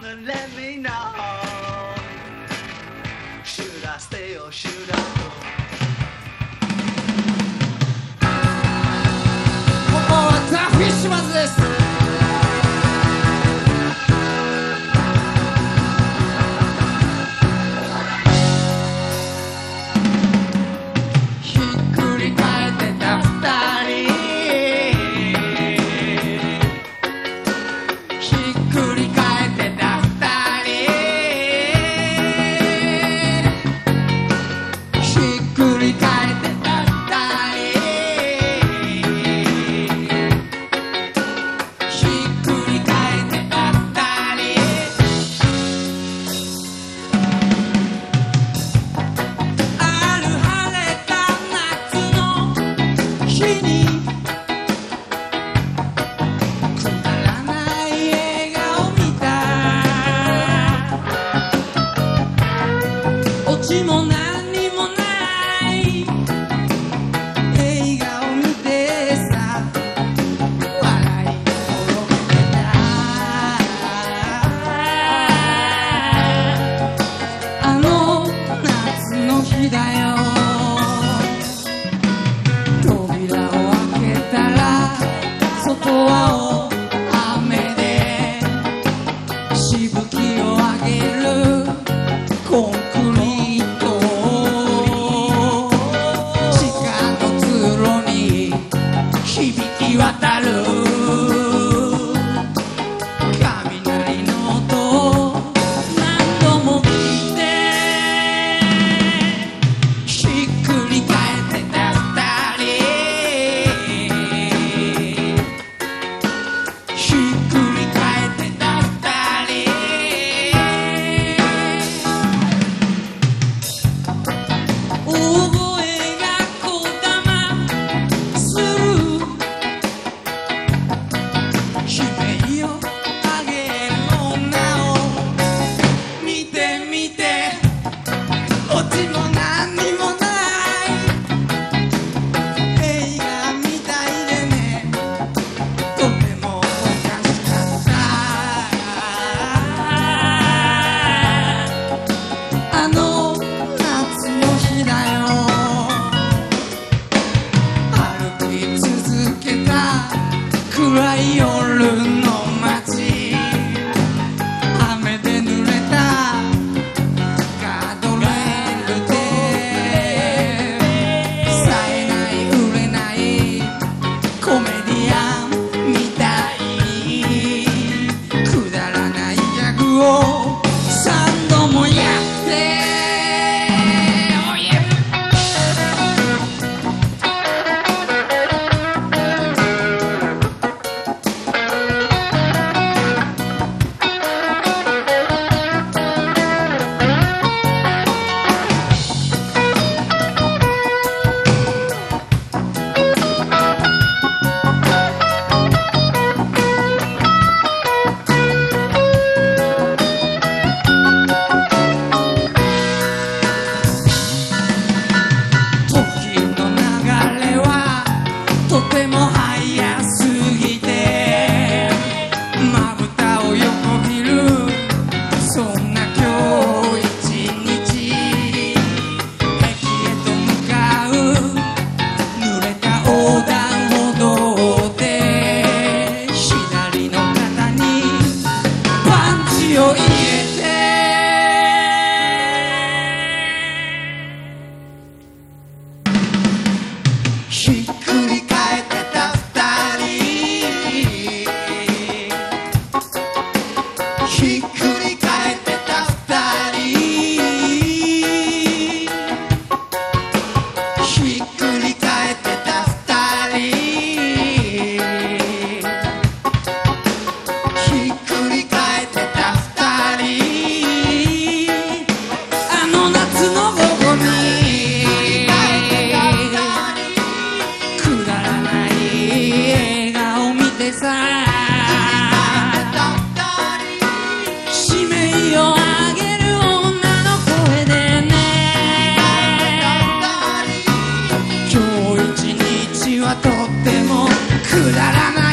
Let me know. 繰り返って right on. we go. could I